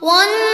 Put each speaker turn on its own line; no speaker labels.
One